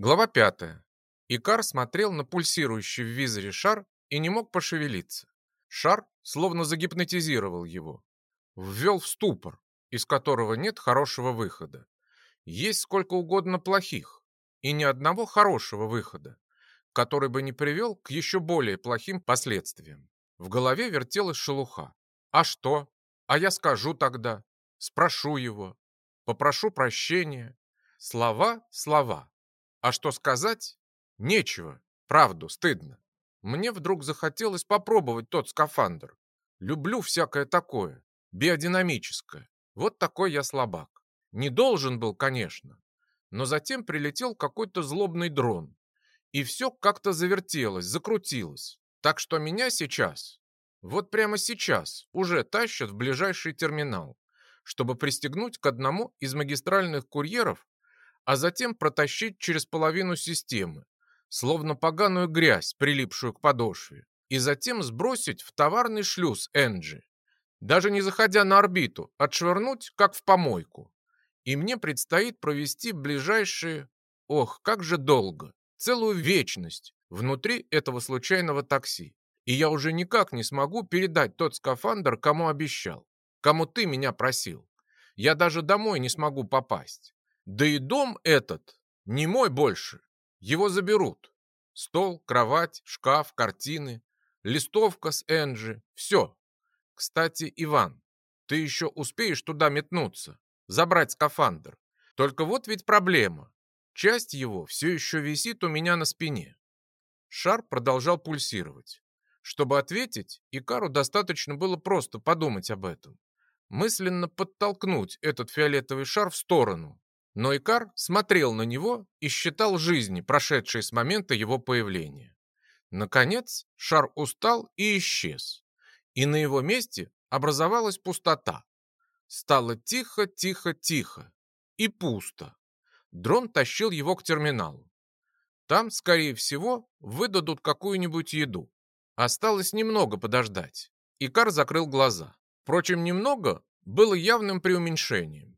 Глава пятая. Икар смотрел на пульсирующий в визоре шар и не мог пошевелиться. Шар словно загипнотизировал его. Ввел в ступор, из которого нет хорошего выхода. Есть сколько угодно плохих, и ни одного хорошего выхода, который бы не привел к еще более плохим последствиям. В голове вертелась шелуха. А что? А я скажу тогда. Спрошу его. Попрошу прощения. Слова, слова. А что сказать? Нечего. Правду, стыдно. Мне вдруг захотелось попробовать тот скафандр. Люблю всякое такое, биодинамическое. Вот такой я слабак. Не должен был, конечно. Но затем прилетел какой-то злобный дрон. И все как-то завертелось, закрутилось. Так что меня сейчас, вот прямо сейчас, уже тащат в ближайший терминал, чтобы пристегнуть к одному из магистральных курьеров а затем протащить через половину системы, словно поганую грязь, прилипшую к подошве, и затем сбросить в товарный шлюз Энджи, даже не заходя на орбиту, отшвырнуть, как в помойку. И мне предстоит провести ближайшие, ох, как же долго, целую вечность внутри этого случайного такси. И я уже никак не смогу передать тот скафандр, кому обещал, кому ты меня просил. Я даже домой не смогу попасть. Да и дом этот не мой больше. Его заберут. Стол, кровать, шкаф, картины, листовка с Энджи. Все. Кстати, Иван, ты еще успеешь туда метнуться, забрать скафандр. Только вот ведь проблема. Часть его все еще висит у меня на спине. Шар продолжал пульсировать. Чтобы ответить, Икару достаточно было просто подумать об этом. Мысленно подтолкнуть этот фиолетовый шар в сторону, но Икар смотрел на него и считал жизни, прошедшие с момента его появления. Наконец шар устал и исчез, и на его месте образовалась пустота. Стало тихо, тихо, тихо и пусто. Дрон тащил его к терминалу. Там, скорее всего, выдадут какую-нибудь еду. Осталось немного подождать. Икар закрыл глаза. Впрочем, немного было явным преуменьшением.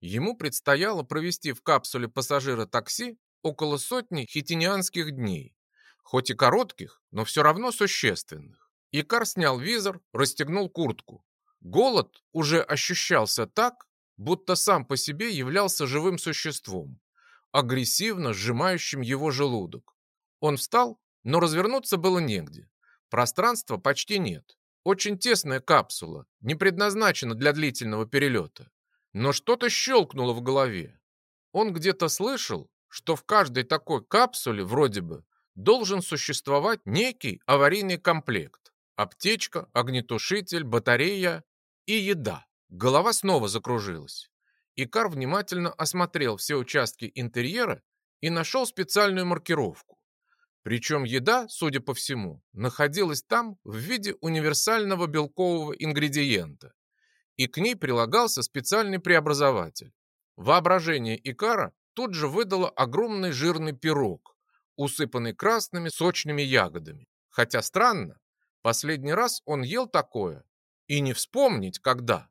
Ему предстояло провести в капсуле пассажира такси около сотни хитинианских дней, хоть и коротких, но все равно существенных. Икар снял визор, расстегнул куртку. Голод уже ощущался так, будто сам по себе являлся живым существом, агрессивно сжимающим его желудок. Он встал, но развернуться было негде. Пространства почти нет. Очень тесная капсула, не предназначена для длительного перелета. Но что-то щелкнуло в голове. Он где-то слышал, что в каждой такой капсуле вроде бы должен существовать некий аварийный комплект. Аптечка, огнетушитель, батарея и еда. Голова снова закружилась. Икар внимательно осмотрел все участки интерьера и нашел специальную маркировку. Причем еда, судя по всему, находилась там в виде универсального белкового ингредиента и к ней прилагался специальный преобразователь. Воображение Икара тут же выдало огромный жирный пирог, усыпанный красными сочными ягодами. Хотя странно, последний раз он ел такое, и не вспомнить, когда.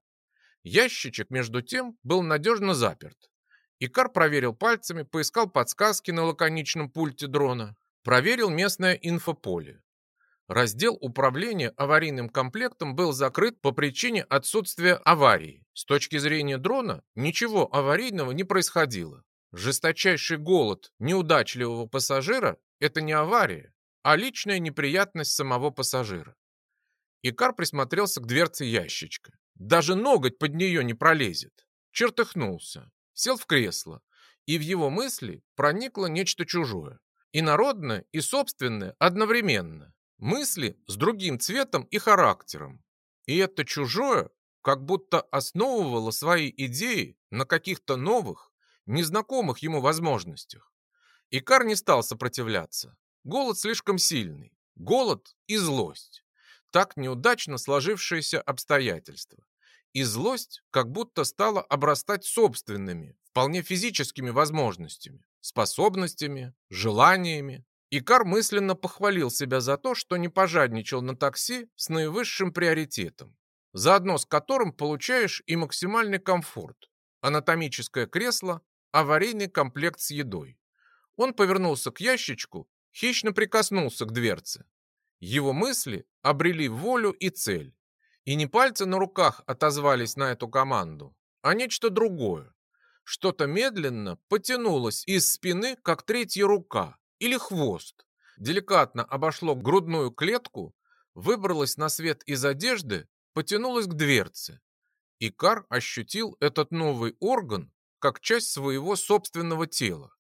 Ящичек, между тем, был надежно заперт. Икар проверил пальцами, поискал подсказки на лаконичном пульте дрона, проверил местное инфополе. Раздел управления аварийным комплектом был закрыт по причине отсутствия аварии. С точки зрения дрона ничего аварийного не происходило. Жесточайший голод неудачливого пассажира – это не авария, а личная неприятность самого пассажира. Икар присмотрелся к дверце ящичка. Даже ноготь под нее не пролезет. Чертыхнулся, сел в кресло, и в его мысли проникло нечто чужое. Инородное и собственное одновременно. Мысли с другим цветом и характером. И это чужое как будто основывало свои идеи на каких-то новых, незнакомых ему возможностях. Икар не стал сопротивляться. Голод слишком сильный. Голод и злость. Так неудачно сложившиеся обстоятельства. И злость как будто стала обрастать собственными, вполне физическими возможностями, способностями, желаниями, Икар мысленно похвалил себя за то, что не пожадничал на такси с наивысшим приоритетом, заодно с которым получаешь и максимальный комфорт, анатомическое кресло, аварийный комплект с едой. Он повернулся к ящичку, хищно прикоснулся к дверце. Его мысли обрели волю и цель. И не пальцы на руках отозвались на эту команду, а нечто другое. Что-то медленно потянулось из спины, как третья рука или хвост. Деликатно обошло грудную клетку, выбралось на свет из одежды, потянулось к дверце. Икар ощутил этот новый орган как часть своего собственного тела.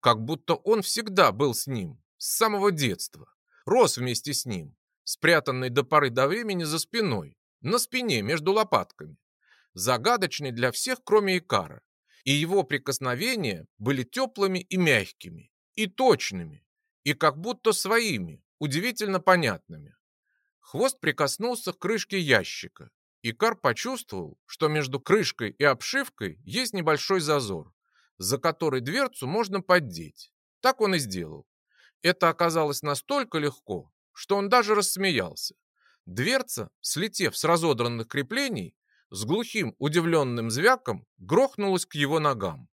Как будто он всегда был с ним, с самого детства. Рос вместе с ним, спрятанный до поры до времени за спиной, на спине между лопатками. Загадочный для всех, кроме Икара. И его прикосновения были теплыми и мягкими, и точными, и как будто своими, удивительно понятными. Хвост прикоснулся к крышке ящика, Икар почувствовал, что между крышкой и обшивкой есть небольшой зазор, за который дверцу можно поддеть. Так он и сделал. Это оказалось настолько легко, что он даже рассмеялся. Дверца, слетев с разодранных креплений, с глухим удивленным звяком грохнулась к его ногам.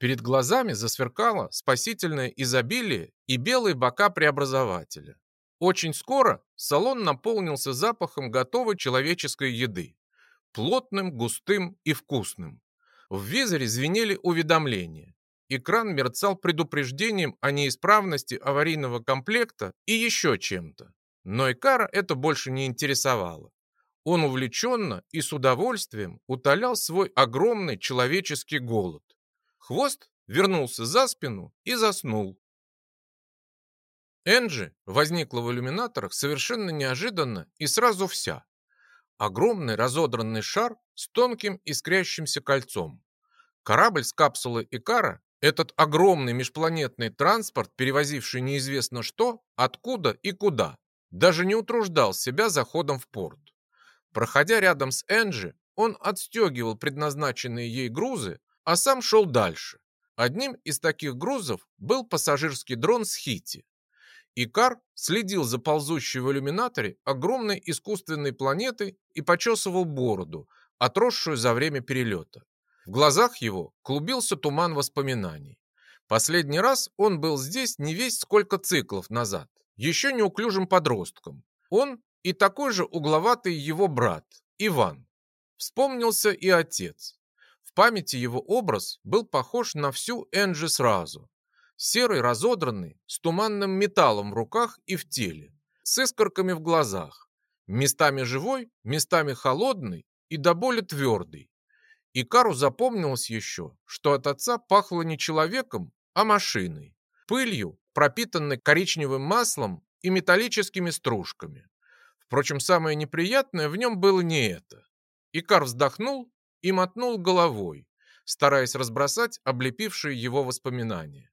Перед глазами засверкало спасительное изобилие и белые бока преобразователя. Очень скоро салон наполнился запахом готовой человеческой еды. Плотным, густым и вкусным. В визоре звенели уведомления. Экран мерцал предупреждением о неисправности аварийного комплекта и еще чем-то. Но Икара это больше не интересовало. Он увлеченно и с удовольствием утолял свой огромный человеческий голод. Хвост вернулся за спину и заснул, Энджи возникла в иллюминаторах совершенно неожиданно и сразу вся. Огромный разодранный шар с тонким искрящимся кольцом. Корабль с капсулой Икара, этот огромный межпланетный транспорт, перевозивший неизвестно что, откуда и куда, даже не утруждал себя заходом в порт. Проходя рядом с Энджи, он отстегивал предназначенные ей грузы, а сам шел дальше. Одним из таких грузов был пассажирский дрон с Хити. Икар следил за ползущей в иллюминаторе огромной искусственной планетой и почесывал бороду, отросшую за время перелета. В глазах его клубился туман воспоминаний. Последний раз он был здесь не весь сколько циклов назад, еще неуклюжим подростком. Он и такой же угловатый его брат, Иван. Вспомнился и отец. В памяти его образ был похож на всю Энджи сразу серый разодранный, с туманным металлом в руках и в теле, с искорками в глазах, местами живой, местами холодный и до боли твердый. И Кару запомнилось еще, что от отца пахло не человеком, а машиной, пылью, пропитанной коричневым маслом и металлическими стружками. Впрочем, самое неприятное в нем было не это. Икар вздохнул и мотнул головой, стараясь разбросать облепившие его воспоминания.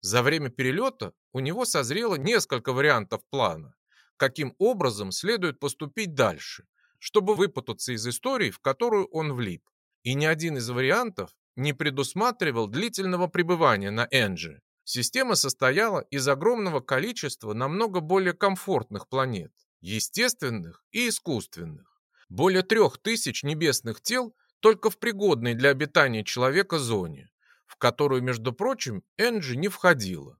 За время перелета у него созрело несколько вариантов плана, каким образом следует поступить дальше, чтобы выпутаться из истории, в которую он влип. И ни один из вариантов не предусматривал длительного пребывания на Энджи. Система состояла из огромного количества намного более комфортных планет, естественных и искусственных. Более трех тысяч небесных тел только в пригодной для обитания человека зоне в которую, между прочим, Энджи не входила.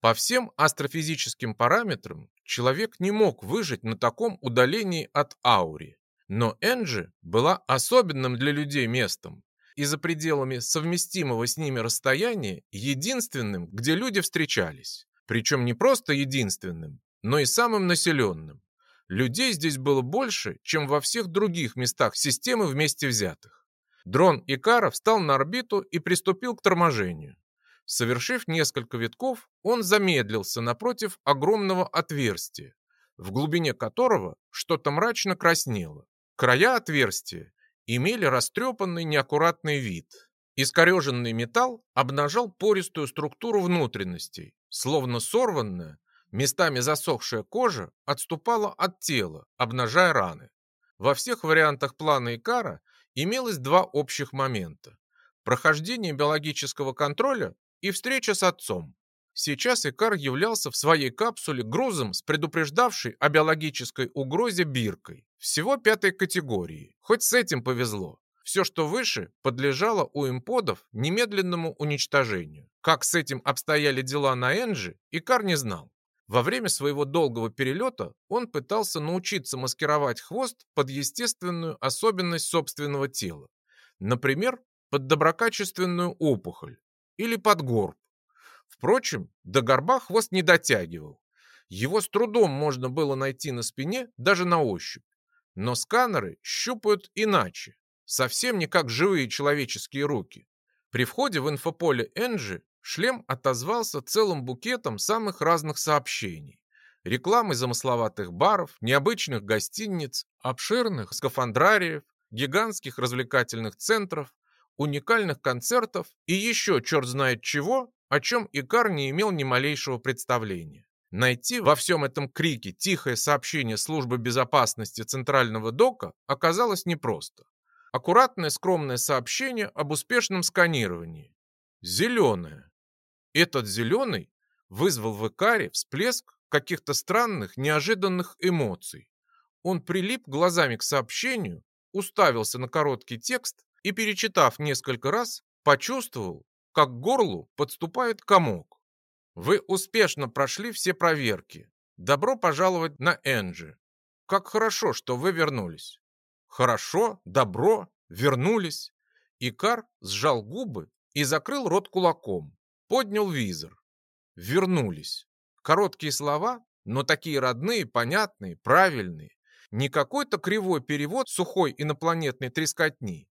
По всем астрофизическим параметрам человек не мог выжить на таком удалении от Аури. Но Энджи была особенным для людей местом и за пределами совместимого с ними расстояния единственным, где люди встречались. Причем не просто единственным, но и самым населенным. Людей здесь было больше, чем во всех других местах системы вместе взятых. Дрон Икара встал на орбиту и приступил к торможению. Совершив несколько витков, он замедлился напротив огромного отверстия, в глубине которого что-то мрачно краснело. Края отверстия имели растрепанный неаккуратный вид. Искореженный металл обнажал пористую структуру внутренностей, словно сорванная, местами засохшая кожа отступала от тела, обнажая раны. Во всех вариантах плана Икара имелось два общих момента. Прохождение биологического контроля и встреча с отцом. Сейчас Икар являлся в своей капсуле грузом с предупреждавшей о биологической угрозе биркой. Всего пятой категории. Хоть с этим повезло. Все, что выше, подлежало у имподов немедленному уничтожению. Как с этим обстояли дела на Энджи, Икар не знал. Во время своего долгого перелета он пытался научиться маскировать хвост под естественную особенность собственного тела. Например, под доброкачественную опухоль или под горб. Впрочем, до горба хвост не дотягивал. Его с трудом можно было найти на спине даже на ощупь. Но сканеры щупают иначе, совсем не как живые человеческие руки. При входе в инфополе Энджи шлем отозвался целым букетом самых разных сообщений. Рекламы замысловатых баров, необычных гостиниц, обширных скафандрариев, гигантских развлекательных центров, уникальных концертов и еще черт знает чего, о чем Икар не имел ни малейшего представления. Найти во всем этом крике тихое сообщение службы безопасности Центрального дока оказалось непросто. Аккуратное скромное сообщение об успешном сканировании. Зеленое. Этот зеленый вызвал в Икаре всплеск каких-то странных, неожиданных эмоций. Он прилип глазами к сообщению, уставился на короткий текст и, перечитав несколько раз, почувствовал, как к горлу подступает комок. Вы успешно прошли все проверки. Добро пожаловать на Энджи. Как хорошо, что вы вернулись. Хорошо, добро, вернулись. Икар сжал губы и закрыл рот кулаком. Поднял визор. Вернулись. Короткие слова, но такие родные, понятные, правильные. Не какой-то кривой перевод сухой инопланетной трескотни.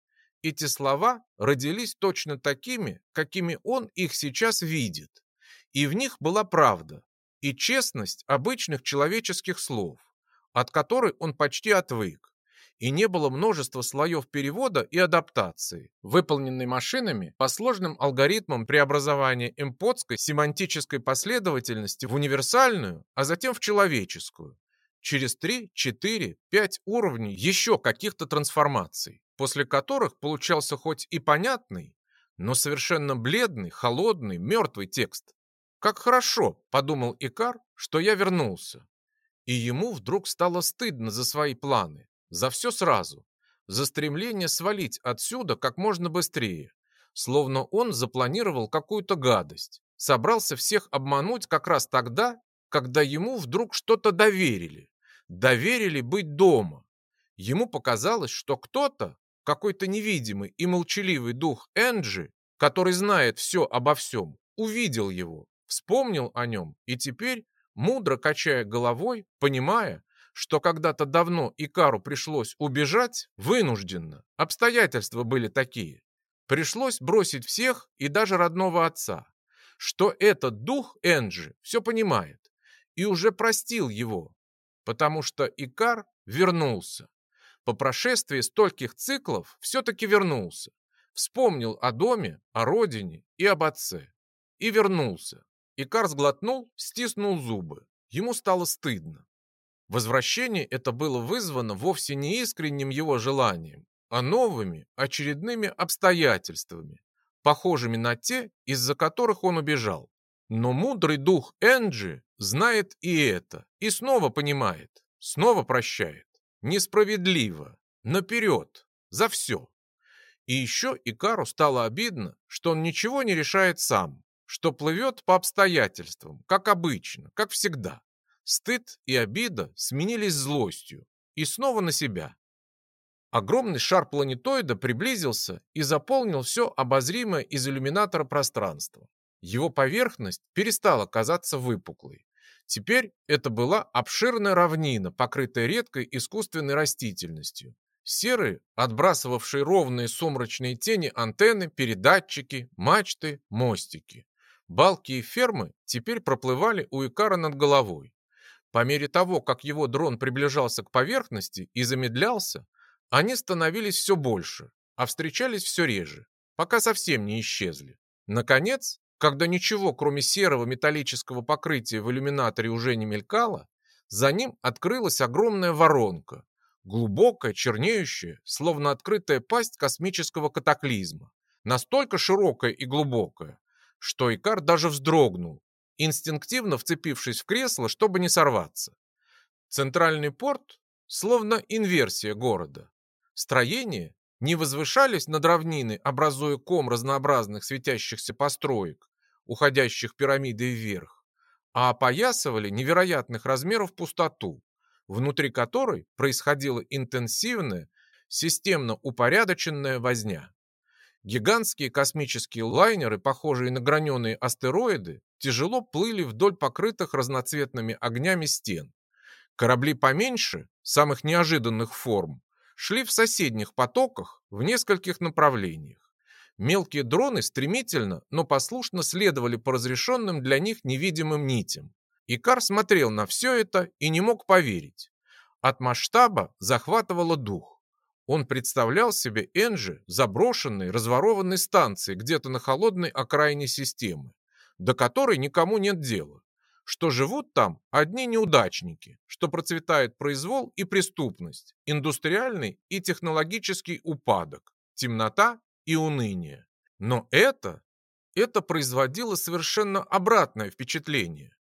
Эти слова родились точно такими, какими он их сейчас видит. И в них была правда и честность обычных человеческих слов, от которой он почти отвык. И не было множества слоев перевода и адаптации, выполненной машинами по сложным алгоритмам преобразования эмпотской семантической последовательности в универсальную, а затем в человеческую. Через 3, 4, 5 уровней еще каких-то трансформаций, после которых получался хоть и понятный, но совершенно бледный, холодный, мертвый текст. «Как хорошо», — подумал Икар, — «что я вернулся». И ему вдруг стало стыдно за свои планы, за все сразу, за стремление свалить отсюда как можно быстрее, словно он запланировал какую-то гадость, собрался всех обмануть как раз тогда, когда ему вдруг что-то доверили. Доверили быть дома. Ему показалось, что кто-то, какой-то невидимый и молчаливый дух Энджи, который знает все обо всем, увидел его, вспомнил о нем и теперь, мудро качая головой, понимая, что когда-то давно Икару пришлось убежать, вынужденно, обстоятельства были такие. Пришлось бросить всех и даже родного отца, что этот дух Энджи все понимает и уже простил его, потому что Икар вернулся. По прошествии стольких циклов все-таки вернулся. Вспомнил о доме, о родине и об отце. И вернулся. Икар сглотнул, стиснул зубы. Ему стало стыдно. Возвращение это было вызвано вовсе не искренним его желанием, а новыми, очередными обстоятельствами, похожими на те, из-за которых он убежал. Но мудрый дух Энджи знает и это, и снова понимает, снова прощает. Несправедливо, наперед, за все. И еще Икару стало обидно, что он ничего не решает сам, что плывет по обстоятельствам, как обычно, как всегда. Стыд и обида сменились злостью, и снова на себя. Огромный шар планетоида приблизился и заполнил все обозримое из иллюминатора пространство. Его поверхность перестала казаться выпуклой. Теперь это была обширная равнина, покрытая редкой искусственной растительностью. Серые, отбрасывавшие ровные сумрачные тени антенны, передатчики, мачты, мостики. Балки и фермы теперь проплывали у Икара над головой. По мере того, как его дрон приближался к поверхности и замедлялся, они становились все больше, а встречались все реже, пока совсем не исчезли. Наконец, когда ничего, кроме серого металлического покрытия в иллюминаторе уже не мелькало, за ним открылась огромная воронка, глубокая, чернеющая, словно открытая пасть космического катаклизма, настолько широкая и глубокая, что Икар даже вздрогнул, инстинктивно вцепившись в кресло, чтобы не сорваться. Центральный порт словно инверсия города. Строение не возвышались над равнины, образуя ком разнообразных светящихся построек, уходящих пирамидой вверх, а опоясывали невероятных размеров пустоту, внутри которой происходила интенсивная, системно упорядоченная возня. Гигантские космические лайнеры, похожие на граненые астероиды, тяжело плыли вдоль покрытых разноцветными огнями стен. Корабли поменьше, самых неожиданных форм, шли в соседних потоках в нескольких направлениях. Мелкие дроны стремительно, но послушно следовали по разрешенным для них невидимым нитям. Икар смотрел на все это и не мог поверить. От масштаба захватывало дух. Он представлял себе Энджи заброшенной, разворованной станцией где-то на холодной окраине системы, до которой никому нет дела что живут там одни неудачники, что процветает произвол и преступность, индустриальный и технологический упадок, темнота и уныние. Но это, это производило совершенно обратное впечатление.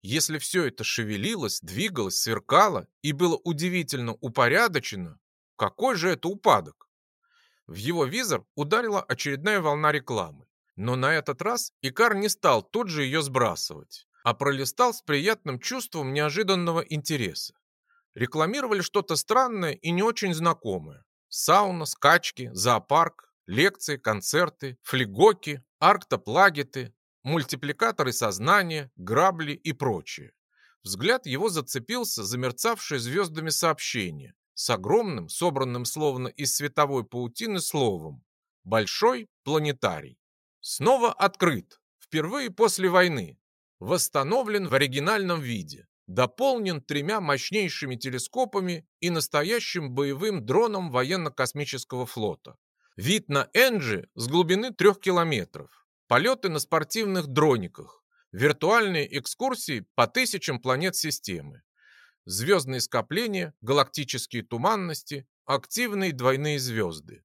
Если все это шевелилось, двигалось, сверкало и было удивительно упорядочено, какой же это упадок? В его визор ударила очередная волна рекламы. Но на этот раз Икар не стал тут же ее сбрасывать а пролистал с приятным чувством неожиданного интереса. Рекламировали что-то странное и не очень знакомое. Сауна, скачки, зоопарк, лекции, концерты, флегоки, арктоплагеты, мультипликаторы сознания, грабли и прочее. Взгляд его зацепился за мерцавшее звездами сообщение с огромным, собранным словно из световой паутины словом «Большой планетарий». Снова открыт, впервые после войны, восстановлен в оригинальном виде, дополнен тремя мощнейшими телескопами и настоящим боевым дроном военно-космического флота. Вид на Энджи с глубины трех километров, полеты на спортивных дрониках, виртуальные экскурсии по тысячам планет системы, звездные скопления, галактические туманности, активные двойные звезды.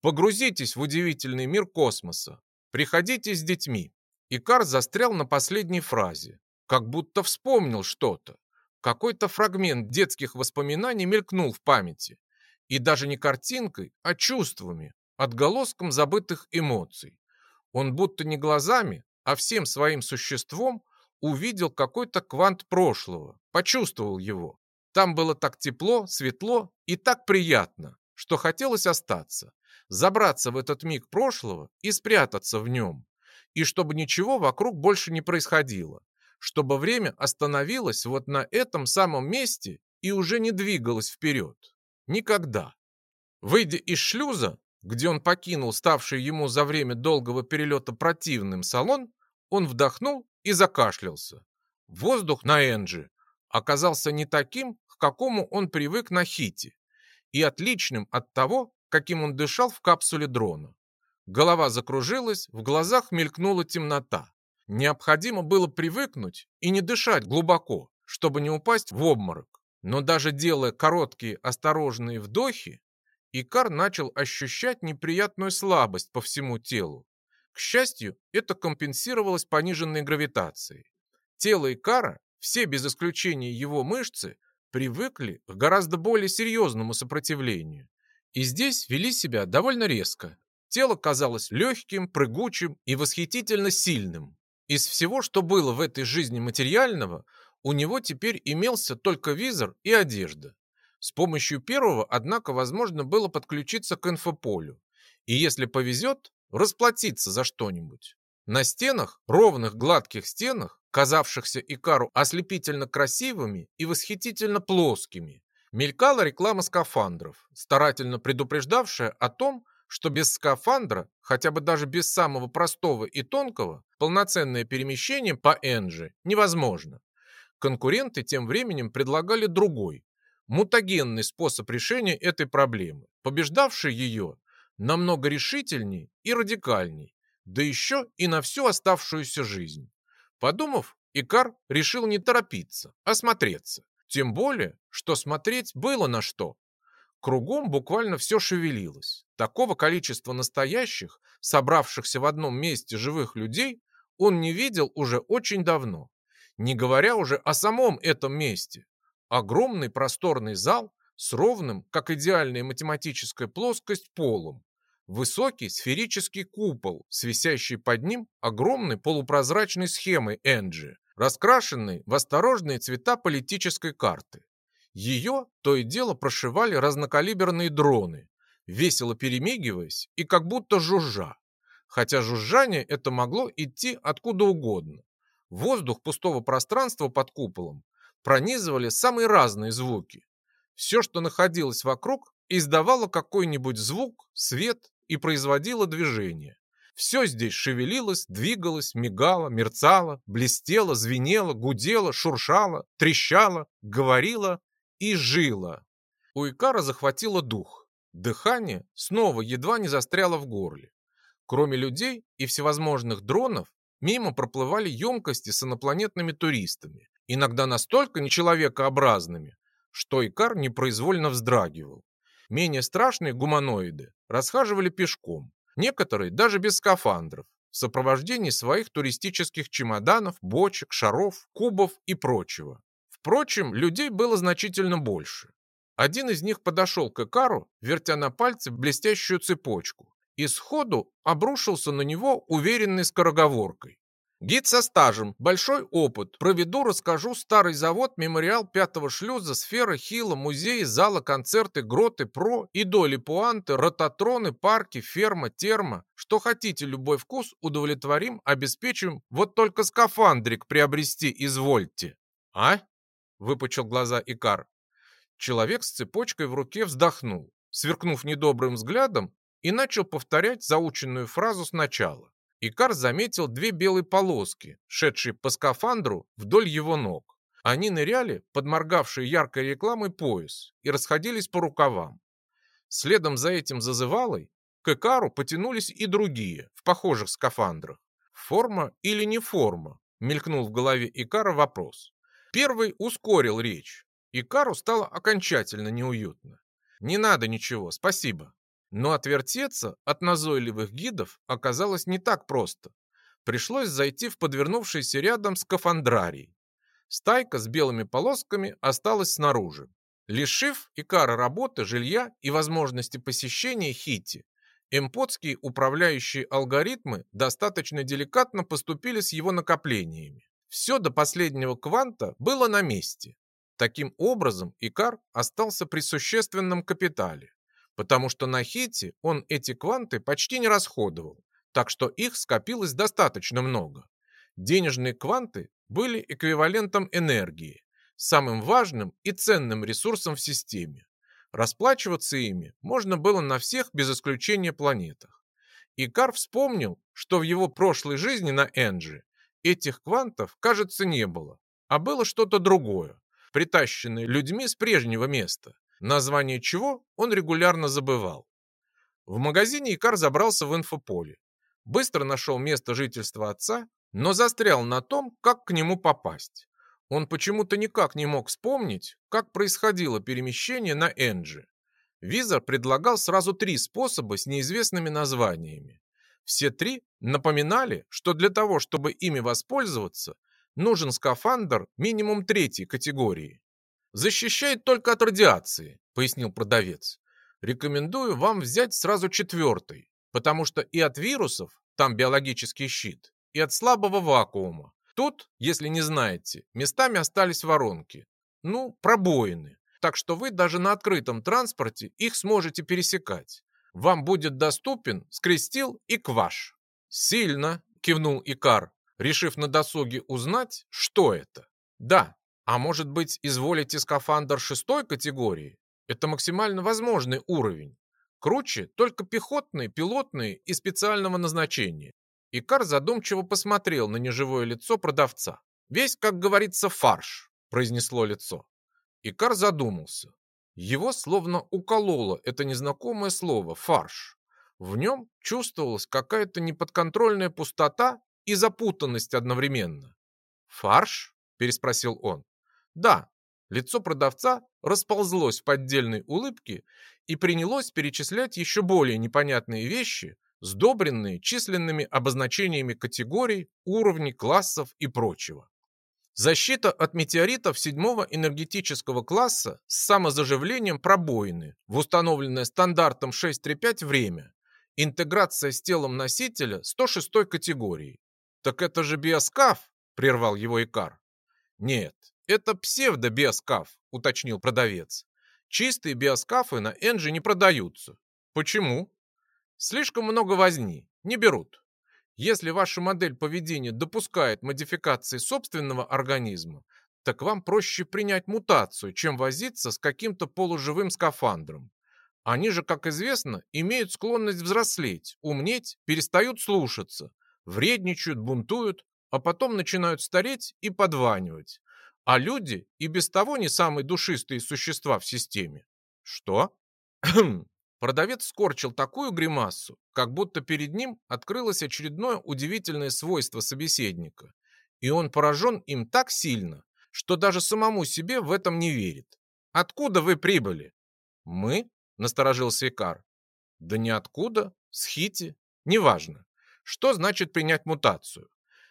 Погрузитесь в удивительный мир космоса. Приходите с детьми. Икар застрял на последней фразе, как будто вспомнил что-то. Какой-то фрагмент детских воспоминаний мелькнул в памяти. И даже не картинкой, а чувствами, отголоском забытых эмоций. Он будто не глазами, а всем своим существом увидел какой-то квант прошлого, почувствовал его. Там было так тепло, светло и так приятно, что хотелось остаться, забраться в этот миг прошлого и спрятаться в нем и чтобы ничего вокруг больше не происходило, чтобы время остановилось вот на этом самом месте и уже не двигалось вперед. Никогда. Выйдя из шлюза, где он покинул ставший ему за время долгого перелета противным салон, он вдохнул и закашлялся. Воздух на Энджи оказался не таким, к какому он привык на Хите, и отличным от того, каким он дышал в капсуле дрона. Голова закружилась, в глазах мелькнула темнота. Необходимо было привыкнуть и не дышать глубоко, чтобы не упасть в обморок. Но даже делая короткие осторожные вдохи, Икар начал ощущать неприятную слабость по всему телу. К счастью, это компенсировалось пониженной гравитацией. Тело Икара, все без исключения его мышцы, привыкли к гораздо более серьезному сопротивлению. И здесь вели себя довольно резко, Тело казалось легким, прыгучим и восхитительно сильным. Из всего, что было в этой жизни материального, у него теперь имелся только визор и одежда. С помощью первого, однако, возможно было подключиться к инфополю. И если повезет, расплатиться за что-нибудь. На стенах, ровных гладких стенах, казавшихся Икару ослепительно красивыми и восхитительно плоскими, мелькала реклама скафандров, старательно предупреждавшая о том, что без скафандра, хотя бы даже без самого простого и тонкого, полноценное перемещение по Энджи невозможно. Конкуренты тем временем предлагали другой, мутагенный способ решения этой проблемы, побеждавший ее намного решительней и радикальней, да еще и на всю оставшуюся жизнь. Подумав, Икар решил не торопиться, а смотреться. Тем более, что смотреть было на что. Кругом буквально все шевелилось. Такого количества настоящих, собравшихся в одном месте живых людей, он не видел уже очень давно. Не говоря уже о самом этом месте. Огромный просторный зал с ровным, как идеальная математическая плоскость, полом. Высокий сферический купол с висящей под ним огромной полупрозрачной схемой Энджи, раскрашенной в осторожные цвета политической карты. Ее то и дело прошивали разнокалиберные дроны, весело перемигиваясь и как будто жужжа. Хотя жужжание это могло идти откуда угодно. Воздух пустого пространства под куполом пронизывали самые разные звуки. Все, что находилось вокруг, издавало какой-нибудь звук, свет и производила движение. Все здесь шевелилось, двигалось, мигало, мерцало, блестело, звенело, гудело, шуршало, трещало, говорило и жило. У Икара захватило дух. Дыхание снова едва не застряло в горле. Кроме людей и всевозможных дронов, мимо проплывали емкости с инопланетными туристами, иногда настолько нечеловекообразными, что Икар непроизвольно вздрагивал. Менее страшные гуманоиды расхаживали пешком, некоторые даже без скафандров, в сопровождении своих туристических чемоданов, бочек, шаров, кубов и прочего. Впрочем, людей было значительно больше. Один из них подошел к Экару, вертя на пальце блестящую цепочку, и сходу обрушился на него уверенной скороговоркой. Гид со стажем, большой опыт. Проведу, расскажу старый завод, мемориал пятого шлюза, сфера, хила, музей, зала, концерты, гроты, про, идоли, пуанты, ротатроны, парки, ферма, терма. Что хотите, любой вкус удовлетворим, обеспечим. Вот только скафандрик приобрести извольте. А? Выпучил глаза Икар. Человек с цепочкой в руке вздохнул, сверкнув недобрым взглядом, и начал повторять заученную фразу сначала. Икар заметил две белые полоски, шедшие по скафандру вдоль его ног. Они ныряли под моргавший яркой рекламой пояс и расходились по рукавам. Следом за этим зазывалой к Икару потянулись и другие, в похожих скафандрах. Форма или не форма? Мелькнул в голове Икара вопрос. Первый ускорил речь. Икару стало окончательно неуютно. «Не надо ничего, спасибо». Но отвертеться от назойливых гидов оказалось не так просто. Пришлось зайти в подвернувшийся рядом скафандрарий. Стайка с белыми полосками осталась снаружи. Лишив Икара работы, жилья и возможности посещения Хити, эмпотские управляющие алгоритмы достаточно деликатно поступили с его накоплениями. Все до последнего кванта было на месте. Таким образом, Икар остался при существенном капитале потому что на Хите он эти кванты почти не расходовал, так что их скопилось достаточно много. Денежные кванты были эквивалентом энергии, самым важным и ценным ресурсом в системе. Расплачиваться ими можно было на всех без исключения планетах. Икар вспомнил, что в его прошлой жизни на Энджи этих квантов, кажется, не было, а было что-то другое, притащенное людьми с прежнего места, название чего он регулярно забывал. В магазине Икар забрался в инфополе. Быстро нашел место жительства отца, но застрял на том, как к нему попасть. Он почему-то никак не мог вспомнить, как происходило перемещение на Энджи. Визор предлагал сразу три способа с неизвестными названиями. Все три напоминали, что для того, чтобы ими воспользоваться, нужен скафандр минимум третьей категории. Защищает только от радиации, пояснил продавец. Рекомендую вам взять сразу четвертый, потому что и от вирусов, там биологический щит, и от слабого вакуума. Тут, если не знаете, местами остались воронки. Ну, пробоины. Так что вы даже на открытом транспорте их сможете пересекать. Вам будет доступен скрестил и кваш. Сильно, кивнул Икар, решив на досуге узнать, что это. Да, а может быть, изволите скафандр шестой категории? Это максимально возможный уровень. Круче только пехотные, пилотные и специального назначения. Икар задумчиво посмотрел на неживое лицо продавца. «Весь, как говорится, фарш», – произнесло лицо. Икар задумался. Его словно укололо это незнакомое слово «фарш». В нем чувствовалась какая-то неподконтрольная пустота и запутанность одновременно. «Фарш?» – переспросил он. Да, лицо продавца расползлось в поддельной улыбке и принялось перечислять еще более непонятные вещи, сдобренные численными обозначениями категорий, уровней, классов и прочего. Защита от метеоритов седьмого энергетического класса с самозаживлением пробоины в установленное стандартом 635 время. Интеграция с телом носителя 106 категории. «Так это же биоскаф!» – прервал его Икар. «Нет, это псевдобиоскаф», – уточнил продавец. «Чистые биоскафы на Энджи не продаются». «Почему?» «Слишком много возни, не берут. Если ваша модель поведения допускает модификации собственного организма, так вам проще принять мутацию, чем возиться с каким-то полуживым скафандром. Они же, как известно, имеют склонность взрослеть, умнеть, перестают слушаться, вредничают, бунтуют, а потом начинают стареть и подванивать. А люди и без того не самые душистые существа в системе. Что? Продавец скорчил такую гримасу, как будто перед ним открылось очередное удивительное свойство собеседника. И он поражен им так сильно, что даже самому себе в этом не верит. «Откуда вы прибыли?» «Мы?» – насторожился Икар. «Да ниоткуда, с Хити, неважно. Что значит принять мутацию?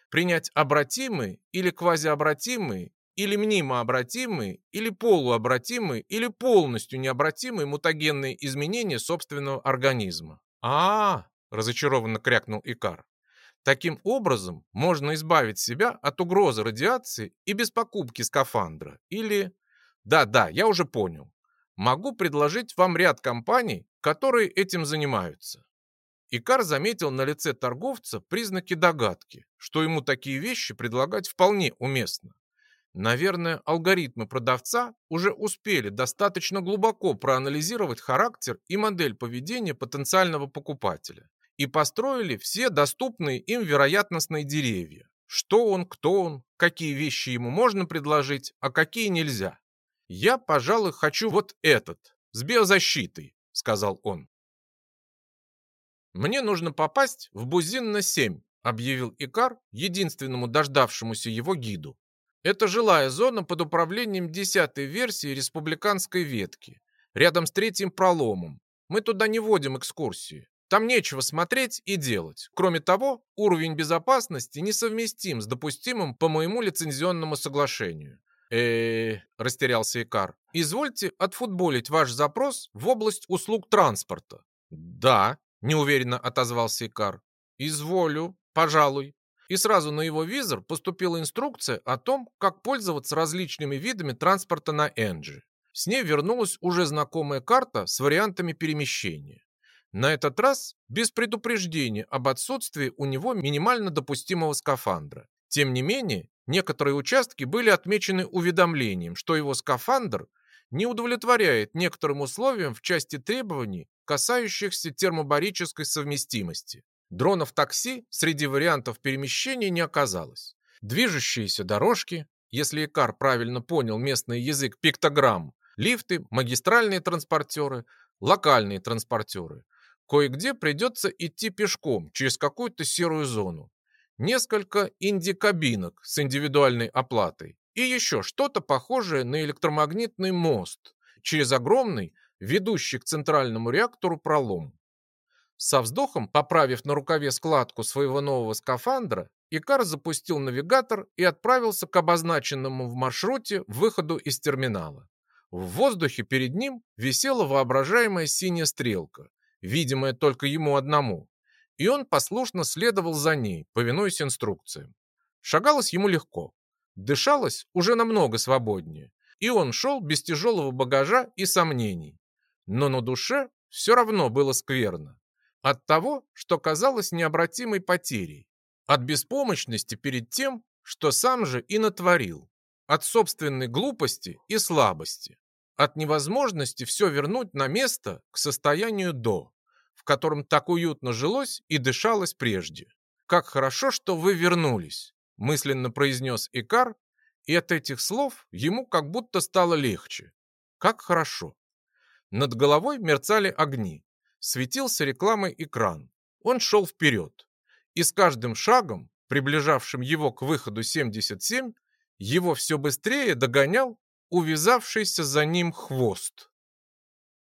Принять обратимый или квазиобратимый или мнимообратимые, или полуобратимые, или полностью необратимые мутагенные изменения собственного организма. а, -а, -а разочарованно крякнул Икар. Таким образом можно избавить себя от угрозы радиации и без покупки скафандра. Или... Да-да, я уже понял. Могу предложить вам ряд компаний, которые этим занимаются. Икар заметил на лице торговца признаки догадки, что ему такие вещи предлагать вполне уместно. Наверное, алгоритмы продавца уже успели достаточно глубоко проанализировать характер и модель поведения потенциального покупателя и построили все доступные им вероятностные деревья. Что он, кто он, какие вещи ему можно предложить, а какие нельзя. «Я, пожалуй, хочу вот этот, с биозащитой», — сказал он. «Мне нужно попасть в Бузин-на-7», — объявил Икар единственному дождавшемуся его гиду. Это жилая зона под управлением десятой версии республиканской ветки, рядом с третьим проломом. Мы туда не водим экскурсии. Там нечего смотреть и делать. Кроме того, уровень безопасности несовместим с допустимым по моему лицензионному соглашению. э растерялся Икар. «Извольте отфутболить ваш запрос в область услуг транспорта». «Да», — неуверенно отозвался Икар. «Изволю, пожалуй и сразу на его визор поступила инструкция о том, как пользоваться различными видами транспорта на Энджи. С ней вернулась уже знакомая карта с вариантами перемещения. На этот раз без предупреждения об отсутствии у него минимально допустимого скафандра. Тем не менее, некоторые участки были отмечены уведомлением, что его скафандр не удовлетворяет некоторым условиям в части требований, касающихся термобарической совместимости. Дронов такси среди вариантов перемещения не оказалось. Движущиеся дорожки, если Икар правильно понял местный язык пиктограмм, лифты, магистральные транспортеры, локальные транспортеры. Кое-где придется идти пешком через какую-то серую зону. Несколько инди-кабинок с индивидуальной оплатой. И еще что-то похожее на электромагнитный мост через огромный, ведущий к центральному реактору пролом. Со вздохом, поправив на рукаве складку своего нового скафандра, Икар запустил навигатор и отправился к обозначенному в маршруте выходу из терминала. В воздухе перед ним висела воображаемая синяя стрелка, видимая только ему одному, и он послушно следовал за ней, повинуясь инструкциям. Шагалось ему легко, дышалось уже намного свободнее, и он шел без тяжелого багажа и сомнений. Но на душе все равно было скверно. От того, что казалось необратимой потерей. От беспомощности перед тем, что сам же и натворил. От собственной глупости и слабости. От невозможности все вернуть на место к состоянию до, в котором так уютно жилось и дышалось прежде. «Как хорошо, что вы вернулись», – мысленно произнес Икар, и от этих слов ему как будто стало легче. Как хорошо. Над головой мерцали огни светился рекламой экран. Он шел вперед. И с каждым шагом, приближавшим его к выходу 77, его все быстрее догонял увязавшийся за ним хвост.